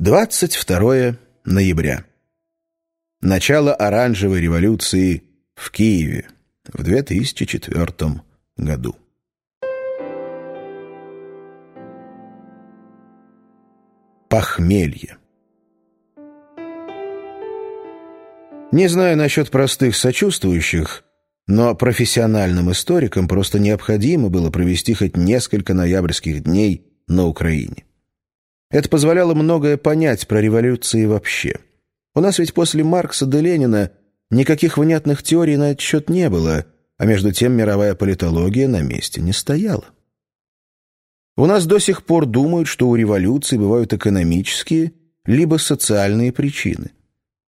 22 ноября. Начало оранжевой революции в Киеве в 2004 году. Похмелье. Не знаю насчет простых сочувствующих, но профессиональным историкам просто необходимо было провести хоть несколько ноябрьских дней на Украине. Это позволяло многое понять про революции вообще. У нас ведь после Маркса до Ленина никаких внятных теорий на этот счет не было, а между тем мировая политология на месте не стояла. У нас до сих пор думают, что у революции бывают экономические либо социальные причины.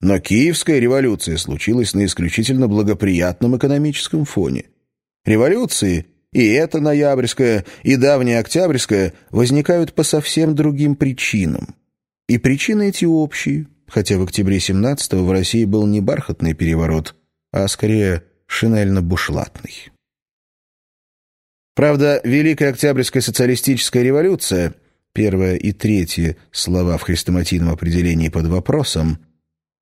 Но Киевская революция случилась на исключительно благоприятном экономическом фоне. Революции – и эта ноябрьская, и давняя октябрьская возникают по совсем другим причинам. И причины эти общие, хотя в октябре 17-го в России был не бархатный переворот, а скорее шинельно-бушлатный. Правда, Великая Октябрьская социалистическая революция, первое и третье слова в хрестоматийном определении под вопросом,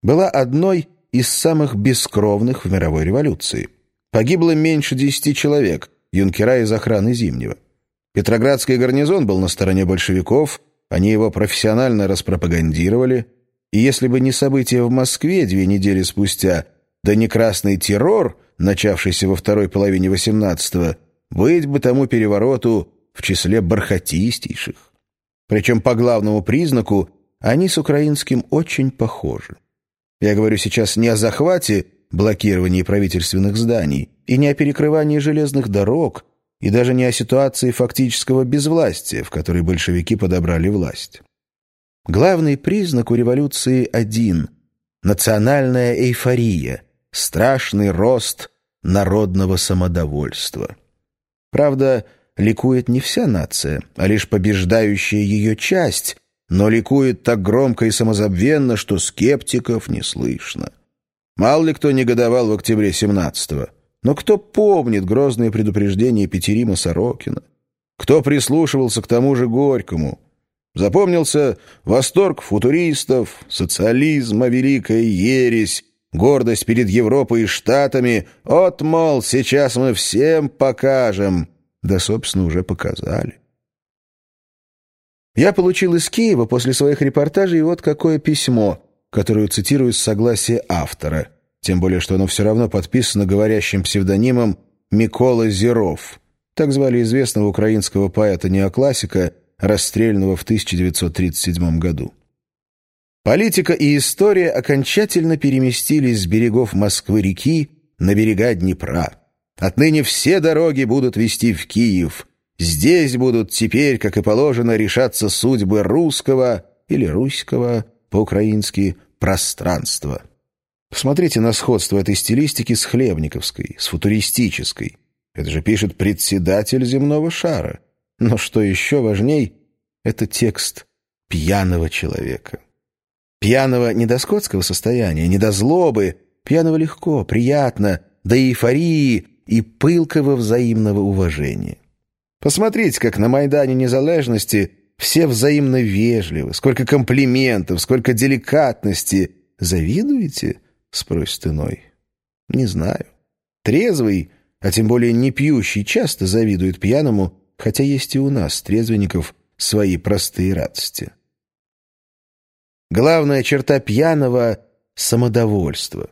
была одной из самых бескровных в мировой революции. Погибло меньше десяти человек – юнкера из охраны Зимнего. Петроградский гарнизон был на стороне большевиков, они его профессионально распропагандировали, и если бы не события в Москве две недели спустя, да не красный террор, начавшийся во второй половине XVIII, быть бы тому перевороту в числе бархатистейших. Причем по главному признаку они с украинским очень похожи. Я говорю сейчас не о захвате, блокировании правительственных зданий, и не о перекрывании железных дорог, и даже не о ситуации фактического безвластия, в которой большевики подобрали власть. Главный признак у революции один – национальная эйфория, страшный рост народного самодовольства. Правда, ликует не вся нация, а лишь побеждающая ее часть, но ликует так громко и самозабвенно, что скептиков не слышно. Мало ли кто негодовал в октябре 17-го. Но кто помнит грозные предупреждения Петерима Сорокина? Кто прислушивался к тому же Горькому? Запомнился восторг футуристов, социализма, великая ересь, гордость перед Европой и Штатами. От, мол, сейчас мы всем покажем. Да, собственно, уже показали. Я получил из Киева после своих репортажей вот какое письмо, которое цитирую с согласия автора — тем более что оно все равно подписано говорящим псевдонимом Микола Зеров. Так звали известного украинского поэта-неоклассика, расстрелянного в 1937 году. Политика и история окончательно переместились с берегов Москвы-реки на берега Днепра. Отныне все дороги будут вести в Киев. Здесь будут теперь, как и положено, решаться судьбы русского или русского по-украински пространства. Посмотрите на сходство этой стилистики с хлебниковской, с футуристической. Это же пишет председатель земного шара. Но что еще важней, это текст пьяного человека. Пьяного не до скотского состояния, не до злобы, пьяного легко, приятно, до эйфории и пылкого взаимного уважения. Посмотрите, как на Майдане Незалежности все взаимно вежливы, сколько комплиментов, сколько деликатности. Завидуете? — спросит иной. «Не знаю. Трезвый, а тем более не пьющий, часто завидует пьяному, хотя есть и у нас, трезвенников, свои простые радости». Главная черта пьяного — самодовольство,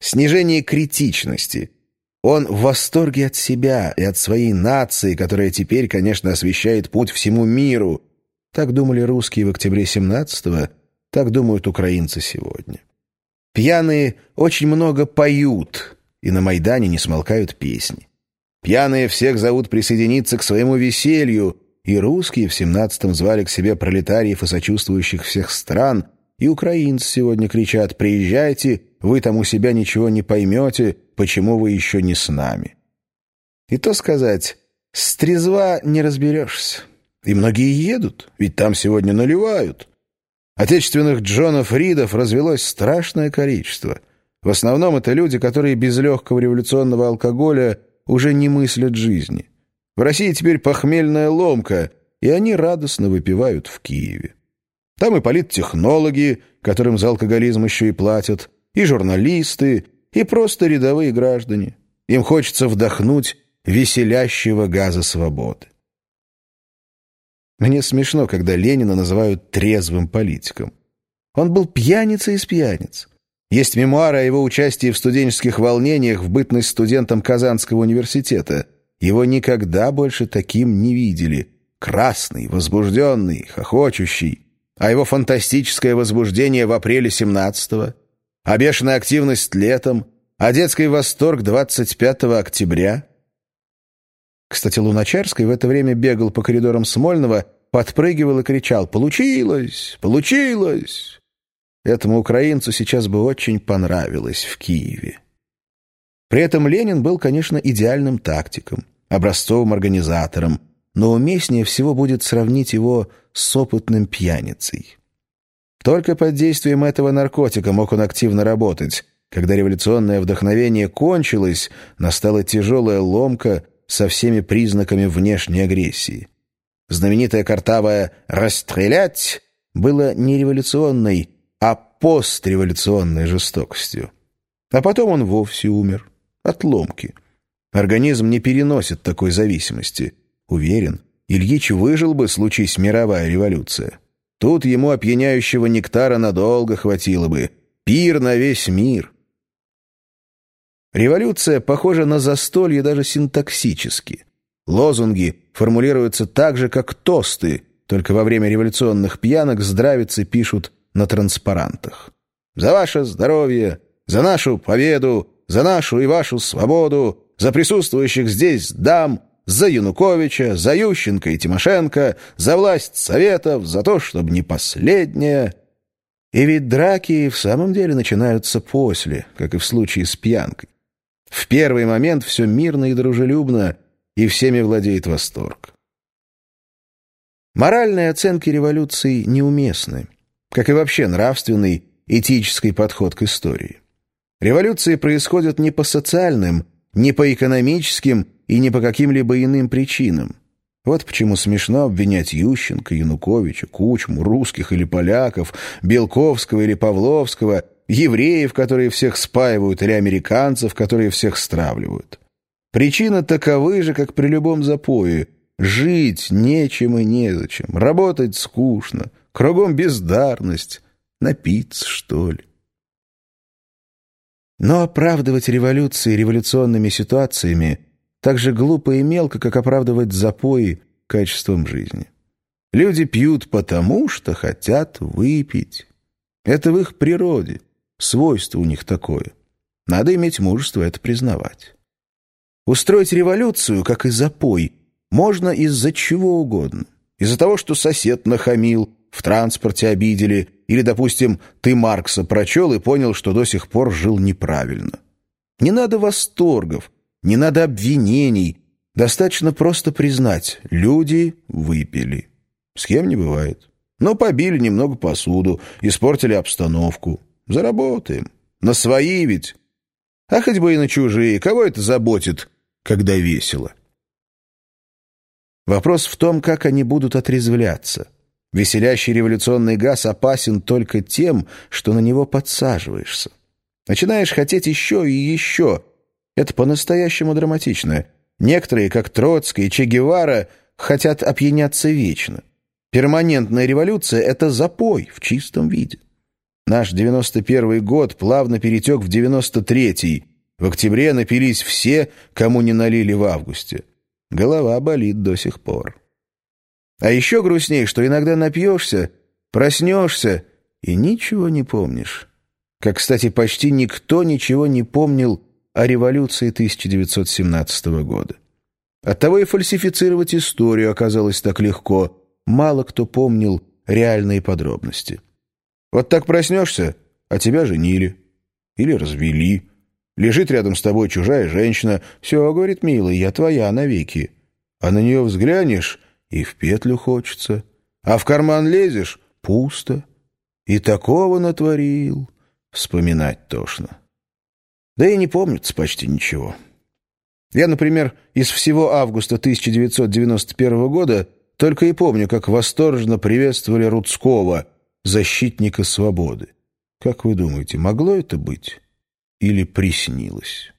снижение критичности. Он в восторге от себя и от своей нации, которая теперь, конечно, освещает путь всему миру. Так думали русские в октябре 17-го, так думают украинцы сегодня. Пьяные очень много поют, и на Майдане не смолкают песни. Пьяные всех зовут присоединиться к своему веселью, и русские в семнадцатом звали к себе пролетариев и сочувствующих всех стран, и украинцы сегодня кричат «Приезжайте, вы там у себя ничего не поймете, почему вы еще не с нами». И то сказать, с трезва не разберешься. И многие едут, ведь там сегодня наливают. Отечественных Джонов Ридов развелось страшное количество. В основном это люди, которые без легкого революционного алкоголя уже не мыслят жизни. В России теперь похмельная ломка, и они радостно выпивают в Киеве. Там и политтехнологи, которым за алкоголизм еще и платят, и журналисты, и просто рядовые граждане. Им хочется вдохнуть веселящего газа свободы. Мне смешно, когда Ленина называют трезвым политиком. Он был пьяницей из пьяниц. Есть мемуары о его участии в студенческих волнениях в бытность студентом Казанского университета. Его никогда больше таким не видели. Красный, возбужденный, хохочущий. А его фантастическое возбуждение в апреле 17-го, а бешеная активность летом, а детский восторг 25 октября. Кстати, Луначарский в это время бегал по коридорам Смольного, подпрыгивал и кричал «Получилось! Получилось!» Этому украинцу сейчас бы очень понравилось в Киеве. При этом Ленин был, конечно, идеальным тактиком, образцовым организатором, но уместнее всего будет сравнить его с опытным пьяницей. Только под действием этого наркотика мог он активно работать. Когда революционное вдохновение кончилось, настала тяжелая ломка со всеми признаками внешней агрессии. Знаменитая картавая «расстрелять» было не революционной, а постреволюционной жестокостью. А потом он вовсе умер. От ломки. Организм не переносит такой зависимости. Уверен, Ильич выжил бы, случись мировая революция. Тут ему опьяняющего нектара надолго хватило бы. Пир на весь мир. Революция похожа на застолье даже синтаксически. Лозунги формулируются так же, как тосты, только во время революционных пьянок здравицы пишут на транспарантах. «За ваше здоровье! За нашу победу! За нашу и вашу свободу! За присутствующих здесь дам!» за Януковича, за Ющенко и Тимошенко, за власть Советов, за то, чтобы не последняя. И ведь драки в самом деле начинаются после, как и в случае с пьянкой. В первый момент все мирно и дружелюбно, и всеми владеет восторг. Моральные оценки революции неуместны, как и вообще нравственный, этический подход к истории. Революции происходят не по социальным, не по экономическим и не по каким-либо иным причинам. Вот почему смешно обвинять Ющенко, Януковича, Кучму, русских или поляков, Белковского или Павловского, евреев, которые всех спаивают, или американцев, которые всех стравливают. Причина таковы же, как при любом запое. Жить нечем и незачем, работать скучно, кругом бездарность, напиться, что ли. Но оправдывать революции революционными ситуациями так же глупо и мелко, как оправдывать запои качеством жизни. Люди пьют потому, что хотят выпить. Это в их природе, свойство у них такое. Надо иметь мужество это признавать. Устроить революцию, как и запой, можно из-за чего угодно. Из-за того, что сосед нахамил, в транспорте обидели, или, допустим, ты Маркса прочел и понял, что до сих пор жил неправильно. Не надо восторгов, не надо обвинений. Достаточно просто признать, люди выпили. С кем не бывает. Но побили немного посуду, испортили обстановку. Заработаем. На свои ведь. А хоть бы и на чужие. Кого это заботит, когда весело? Вопрос в том, как они будут отрезвляться. Веселящий революционный газ опасен только тем, что на него подсаживаешься. Начинаешь хотеть еще и еще, это по-настоящему драматично. Некоторые, как Троцкий и Че Гевара, хотят опьяняться вечно. Перманентная революция — это запой в чистом виде. Наш 91 год плавно перетек в 93-й. В октябре напились все, кому не налили в августе. Голова болит до сих пор. А еще грустнее, что иногда напьешься, проснешься и ничего не помнишь. Как, кстати, почти никто ничего не помнил о революции 1917 года. Оттого и фальсифицировать историю оказалось так легко. Мало кто помнил реальные подробности. Вот так проснешься, а тебя женили. Или развели. Лежит рядом с тобой чужая женщина. Все, говорит, милый, я твоя навеки. А на нее взглянешь, и в петлю хочется. А в карман лезешь — пусто. И такого натворил. Вспоминать тошно. Да и не помнится почти ничего. Я, например, из всего августа 1991 года только и помню, как восторженно приветствовали Рудского, защитника свободы. Как вы думаете, могло это быть или приснилось?